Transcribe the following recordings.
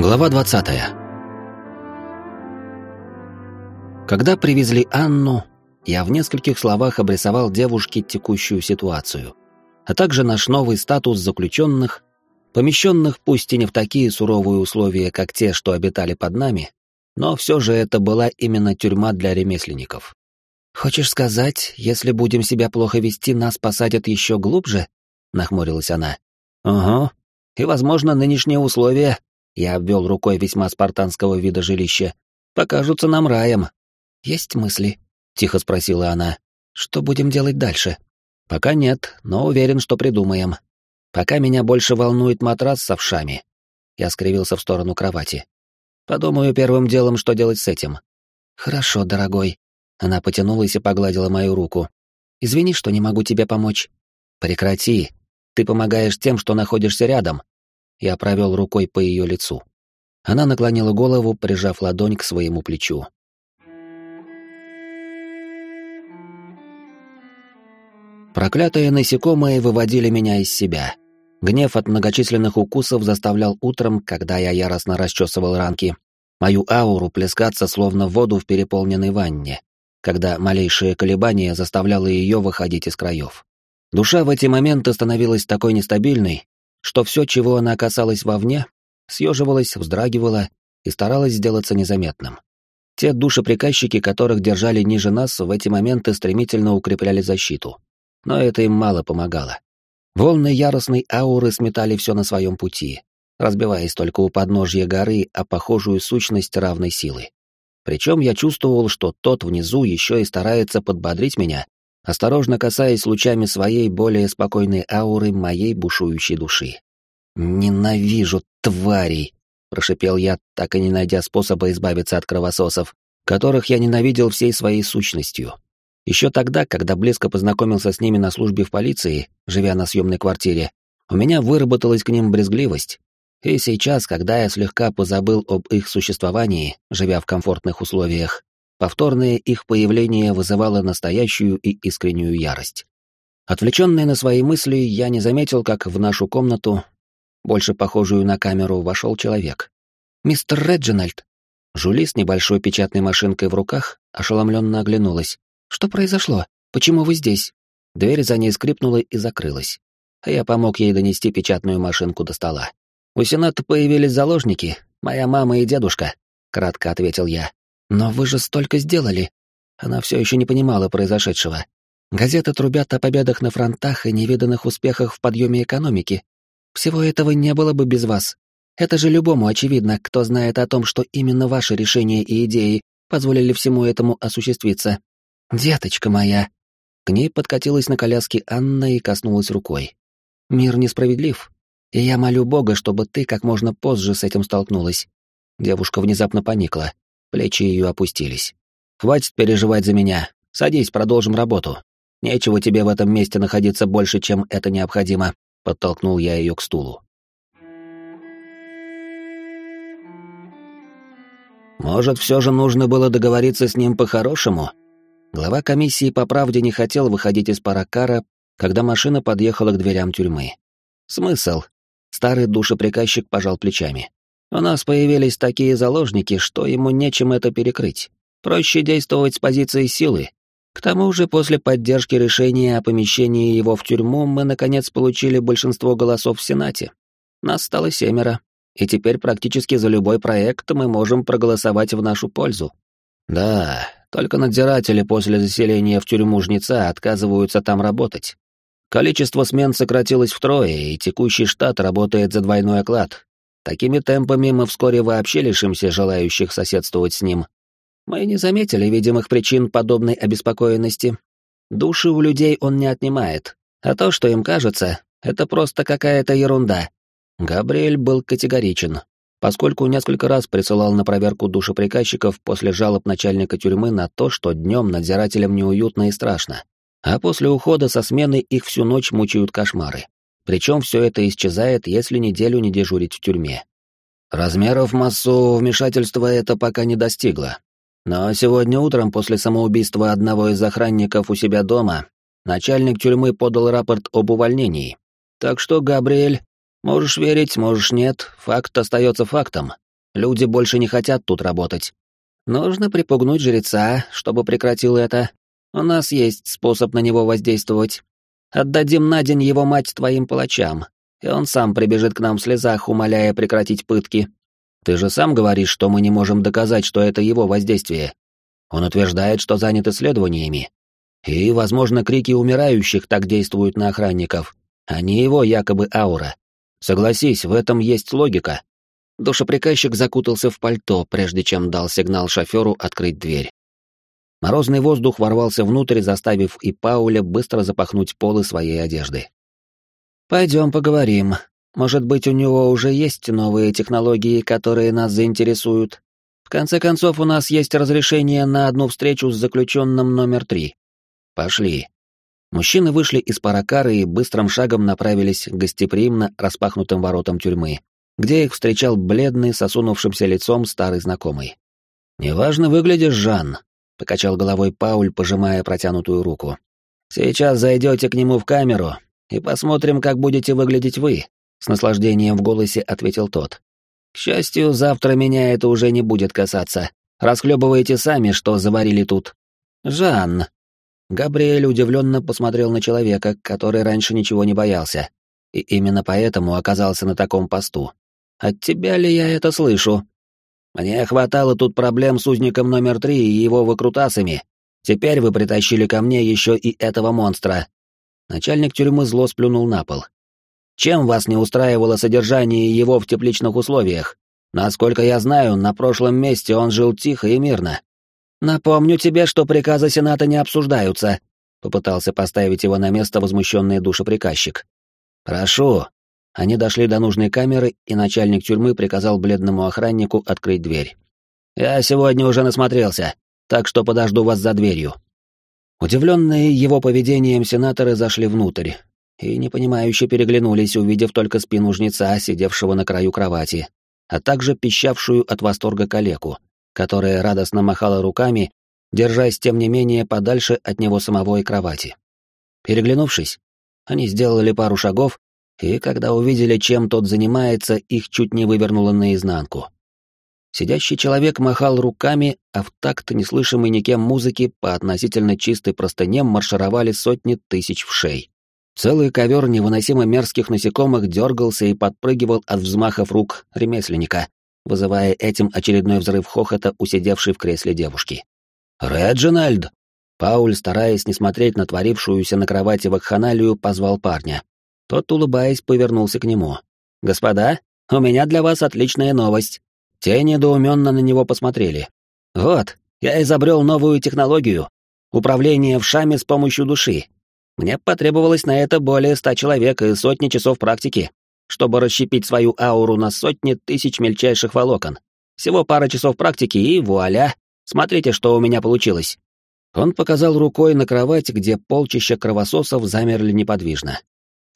Глава 20. Когда привезли Анну, я в нескольких словах обрисовал девушке текущую ситуацию, а также наш новый статус заключенных, помещенных пусть и не в такие суровые условия, как те, что обитали под нами, но все же это была именно тюрьма для ремесленников. «Хочешь сказать, если будем себя плохо вести, нас посадят еще глубже?» — нахмурилась она. «Ага. И, возможно, нынешние условия я обвел рукой весьма спартанского вида жилища, покажутся нам раем. Есть мысли? Тихо спросила она. Что будем делать дальше? Пока нет, но уверен, что придумаем. Пока меня больше волнует матрас с овшами. Я скривился в сторону кровати. Подумаю первым делом, что делать с этим. Хорошо, дорогой. Она потянулась и погладила мою руку. Извини, что не могу тебе помочь. Прекрати. Ты помогаешь тем, что находишься рядом. Я провел рукой по ее лицу. Она наклонила голову, прижав ладонь к своему плечу. Проклятые насекомые выводили меня из себя. Гнев от многочисленных укусов заставлял утром, когда я яростно расчесывал ранки, мою ауру плескаться словно воду в переполненной ванне, когда малейшее колебание заставляло ее выходить из краев. Душа в эти моменты становилась такой нестабильной, что все, чего она касалась вовне, съеживалась, вздрагивала и старалась сделаться незаметным. Те душеприказчики, которых держали ниже нас, в эти моменты стремительно укрепляли защиту. Но это им мало помогало. Волны яростной ауры сметали все на своем пути, разбиваясь только у подножья горы о похожую сущность равной силы. Причем я чувствовал, что тот внизу еще и старается подбодрить меня осторожно касаясь лучами своей более спокойной ауры моей бушующей души. «Ненавижу тварей!» — прошипел я, так и не найдя способа избавиться от кровососов, которых я ненавидел всей своей сущностью. Еще тогда, когда близко познакомился с ними на службе в полиции, живя на съемной квартире, у меня выработалась к ним брезгливость. И сейчас, когда я слегка позабыл об их существовании, живя в комфортных условиях, Повторное их появление вызывало настоящую и искреннюю ярость. Отвлеченный на свои мысли, я не заметил, как в нашу комнату, больше похожую на камеру, вошел человек. «Мистер Реджинальд!» Жули с небольшой печатной машинкой в руках ошеломленно оглянулась. «Что произошло? Почему вы здесь?» Дверь за ней скрипнула и закрылась. А я помог ей донести печатную машинку до стола. «У Сената появились заложники, моя мама и дедушка», — кратко ответил я. «Но вы же столько сделали!» Она все еще не понимала произошедшего. Газеты трубят о победах на фронтах и невиданных успехах в подъеме экономики. Всего этого не было бы без вас. Это же любому очевидно, кто знает о том, что именно ваши решения и идеи позволили всему этому осуществиться. Деточка моя!» К ней подкатилась на коляске Анна и коснулась рукой. «Мир несправедлив, и я молю Бога, чтобы ты как можно позже с этим столкнулась». Девушка внезапно поникла. Плечи ее опустились. «Хватит переживать за меня. Садись, продолжим работу. Нечего тебе в этом месте находиться больше, чем это необходимо», — подтолкнул я ее к стулу. «Может, все же нужно было договориться с ним по-хорошему?» Глава комиссии по правде не хотел выходить из паракара, когда машина подъехала к дверям тюрьмы. «Смысл?» Старый душеприказчик пожал плечами. У нас появились такие заложники, что ему нечем это перекрыть. Проще действовать с позиции силы. К тому же, после поддержки решения о помещении его в тюрьму, мы, наконец, получили большинство голосов в Сенате. Нас стало семеро, и теперь практически за любой проект мы можем проголосовать в нашу пользу. Да, только надзиратели после заселения в тюрьму жнеца отказываются там работать. Количество смен сократилось втрое, и текущий штат работает за двойной оклад, Такими темпами мы вскоре вообще лишимся желающих соседствовать с ним. Мы не заметили видимых причин подобной обеспокоенности. Души у людей он не отнимает, а то, что им кажется, это просто какая-то ерунда. Габриэль был категоричен, поскольку несколько раз присылал на проверку душеприказчиков после жалоб начальника тюрьмы на то, что днем надзирателям неуютно и страшно, а после ухода со смены их всю ночь мучают кошмары. Причем все это исчезает, если неделю не дежурить в тюрьме. Размеров массового вмешательства это пока не достигло. Но сегодня утром после самоубийства одного из охранников у себя дома начальник тюрьмы подал рапорт об увольнении. Так что, Габриэль, можешь верить, можешь нет, факт остается фактом. Люди больше не хотят тут работать. Нужно припугнуть жреца, чтобы прекратил это. У нас есть способ на него воздействовать. Отдадим на день его мать твоим палачам, и он сам прибежит к нам в слезах, умоляя прекратить пытки. Ты же сам говоришь, что мы не можем доказать, что это его воздействие. Он утверждает, что занят исследованиями. И, возможно, крики умирающих так действуют на охранников, а не его якобы аура. Согласись, в этом есть логика. Душеприказчик закутался в пальто, прежде чем дал сигнал шоферу открыть дверь. Морозный воздух ворвался внутрь, заставив и Пауля быстро запахнуть полы своей одежды. «Пойдем поговорим. Может быть, у него уже есть новые технологии, которые нас заинтересуют. В конце концов, у нас есть разрешение на одну встречу с заключенным номер три. Пошли». Мужчины вышли из паракара и быстрым шагом направились к гостеприимно распахнутым воротам тюрьмы, где их встречал бледный, сосунувшимся лицом старый знакомый. «Неважно выглядишь, Жан», покачал головой Пауль, пожимая протянутую руку. Сейчас зайдете к нему в камеру и посмотрим, как будете выглядеть вы, с наслаждением в голосе ответил тот. К счастью, завтра меня это уже не будет касаться. Расхлебывайте сами, что заварили тут. Жан. Габриэль удивленно посмотрел на человека, который раньше ничего не боялся, и именно поэтому оказался на таком посту. От тебя ли я это слышу? Мне хватало тут проблем с узником номер три и его выкрутасами. Теперь вы притащили ко мне еще и этого монстра. Начальник тюрьмы зло сплюнул на пол. Чем вас не устраивало содержание его в тепличных условиях? Насколько я знаю, на прошлом месте он жил тихо и мирно. Напомню тебе, что приказы Сената не обсуждаются, попытался поставить его на место возмущенный душеприказчик. Прошу, они дошли до нужной камеры, и начальник тюрьмы приказал бледному охраннику открыть дверь. «Я сегодня уже насмотрелся, так что подожду вас за дверью». Удивленные его поведением сенаторы зашли внутрь и непонимающе переглянулись, увидев только спину жнеца, сидевшего на краю кровати, а также пищавшую от восторга калеку, которая радостно махала руками, держась, тем не менее, подальше от него самого и кровати. Переглянувшись, они сделали пару шагов и когда увидели, чем тот занимается, их чуть не вывернуло наизнанку. Сидящий человек махал руками, а в такт неслышимой никем музыки по относительно чистой простыне маршировали сотни тысяч вшей. Целый ковер невыносимо мерзких насекомых дергался и подпрыгивал от взмахов рук ремесленника, вызывая этим очередной взрыв хохота у сидевшей в кресле девушки. «Реджинальд!» Пауль, стараясь не смотреть на творившуюся на кровати вакханалию, позвал парня. Тот, улыбаясь, повернулся к нему. «Господа, у меня для вас отличная новость». Те недоуменно на него посмотрели. «Вот, я изобрел новую технологию. Управление шаме с помощью души. Мне потребовалось на это более ста человек и сотни часов практики, чтобы расщепить свою ауру на сотни тысяч мельчайших волокон. Всего пара часов практики и вуаля, смотрите, что у меня получилось». Он показал рукой на кровать, где полчища кровососов замерли неподвижно.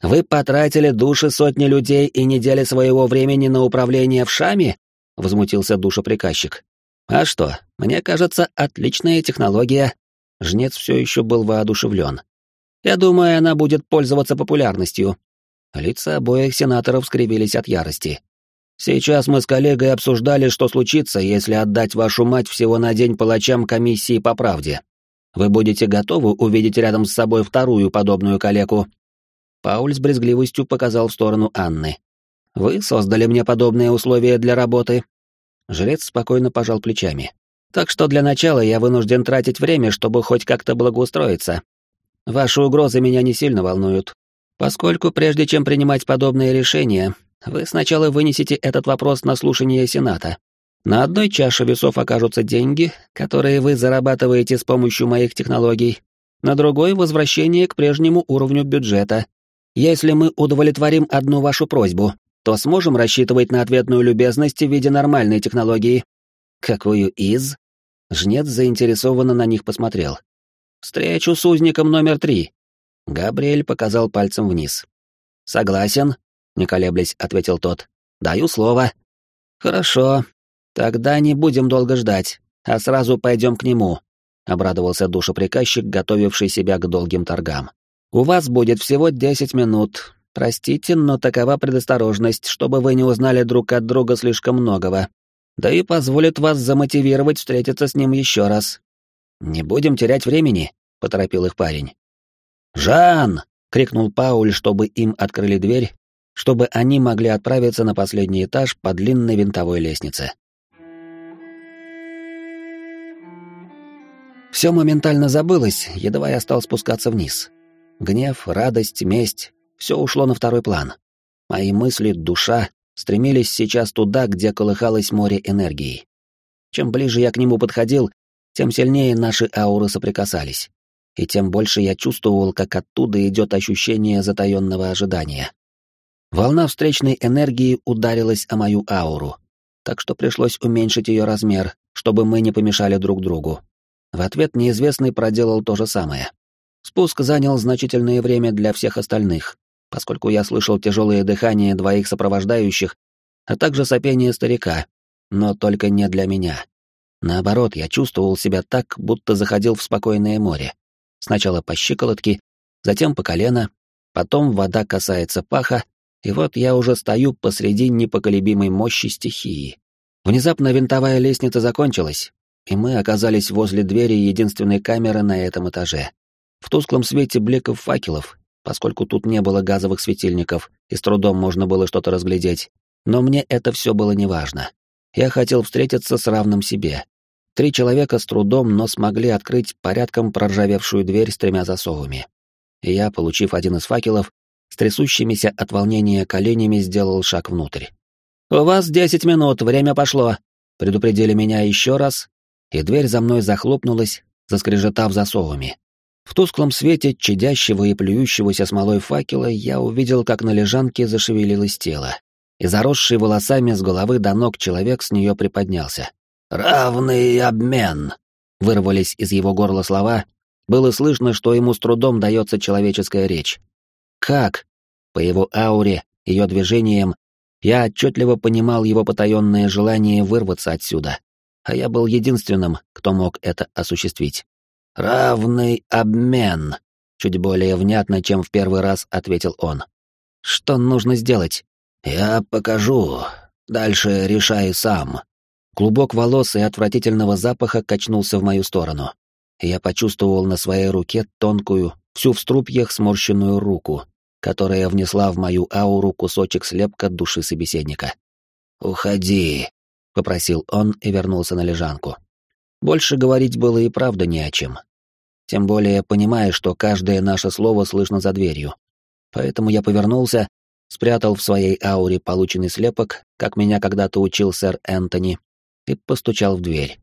Вы потратили души сотни людей и недели своего времени на управление в Шаме? Возмутился душеприказчик. А что, мне кажется, отличная технология. Жнец все еще был воодушевлен. Я думаю, она будет пользоваться популярностью. Лица обоих сенаторов скривились от ярости. Сейчас мы с коллегой обсуждали, что случится, если отдать вашу мать всего на день палачам комиссии по правде. Вы будете готовы увидеть рядом с собой вторую подобную калеку? Пауль с брезгливостью показал в сторону Анны. «Вы создали мне подобные условия для работы». Жрец спокойно пожал плечами. «Так что для начала я вынужден тратить время, чтобы хоть как-то благоустроиться. Ваши угрозы меня не сильно волнуют, поскольку прежде чем принимать подобные решения, вы сначала вынесете этот вопрос на слушание Сената. На одной чаше весов окажутся деньги, которые вы зарабатываете с помощью моих технологий, на другой — возвращение к прежнему уровню бюджета, если мы удовлетворим одну вашу просьбу, то сможем рассчитывать на ответную любезность в виде нормальной технологии. Какую из? Жнец заинтересованно на них посмотрел. Встречу с узником номер три. Габриэль показал пальцем вниз. Согласен, не колеблясь, ответил тот. Даю слово. Хорошо. Тогда не будем долго ждать, а сразу пойдем к нему, обрадовался душеприказчик, готовивший себя к долгим торгам. У вас будет всего десять минут. Простите, но такова предосторожность, чтобы вы не узнали друг от друга слишком многого. да и позволит вас замотивировать встретиться с ним еще раз. Не будем терять времени, поторопил их парень. Жан! крикнул Пауль, чтобы им открыли дверь, чтобы они могли отправиться на последний этаж по длинной винтовой лестнице. Все моментально забылось, едва я стал спускаться вниз. Гнев, радость, месть — все ушло на второй план. Мои мысли, душа стремились сейчас туда, где колыхалось море энергии. Чем ближе я к нему подходил, тем сильнее наши ауры соприкасались. И тем больше я чувствовал, как оттуда идет ощущение затаенного ожидания. Волна встречной энергии ударилась о мою ауру, так что пришлось уменьшить ее размер, чтобы мы не помешали друг другу. В ответ неизвестный проделал то же самое. Спуск занял значительное время для всех остальных, поскольку я слышал тяжелое дыхание двоих сопровождающих, а также сопение старика, но только не для меня. Наоборот, я чувствовал себя так, будто заходил в спокойное море. Сначала по щиколотке, затем по колено, потом вода касается паха, и вот я уже стою посреди непоколебимой мощи стихии. Внезапно винтовая лестница закончилась, и мы оказались возле двери единственной камеры на этом этаже. В тусклом свете бликов факелов поскольку тут не было газовых светильников, и с трудом можно было что-то разглядеть. Но мне это все было неважно. Я хотел встретиться с равным себе. Три человека с трудом, но смогли открыть порядком проржавевшую дверь с тремя засовами. И я, получив один из факелов, с трясущимися от волнения коленями сделал шаг внутрь. «У вас десять минут, время пошло», — предупредили меня еще раз, и дверь за мной захлопнулась, заскрежетав засовами. В тусклом свете чадящего и плюющегося смолой факела я увидел, как на лежанке зашевелилось тело, и заросший волосами с головы до ног человек с нее приподнялся. «Равный обмен!» — вырвались из его горла слова. Было слышно, что ему с трудом дается человеческая речь. «Как?» По его ауре, ее движениям, я отчетливо понимал его потаенное желание вырваться отсюда, а я был единственным, кто мог это осуществить. «Равный обмен», — чуть более внятно, чем в первый раз ответил он. «Что нужно сделать?» «Я покажу. Дальше решай сам». Клубок волос и отвратительного запаха качнулся в мою сторону. Я почувствовал на своей руке тонкую, всю в струпьях сморщенную руку, которая внесла в мою ауру кусочек слепка души собеседника. «Уходи», — попросил он и вернулся на лежанку. Больше говорить было и правда не о чем. Тем более понимая, что каждое наше слово слышно за дверью. Поэтому я повернулся, спрятал в своей ауре полученный слепок, как меня когда-то учил сэр Энтони, и постучал в дверь.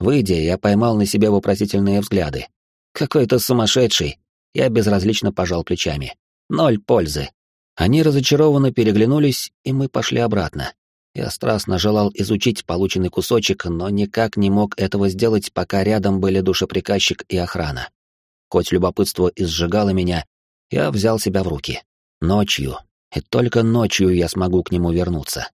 Выйдя, я поймал на себе вопросительные взгляды. Какой-то сумасшедший. Я безразлично пожал плечами. Ноль пользы. Они разочарованно переглянулись, и мы пошли обратно. Я страстно желал изучить полученный кусочек, но никак не мог этого сделать, пока рядом были душеприказчик и охрана. Хоть любопытство изжигало меня, я взял себя в руки. Ночью, и только ночью я смогу к нему вернуться.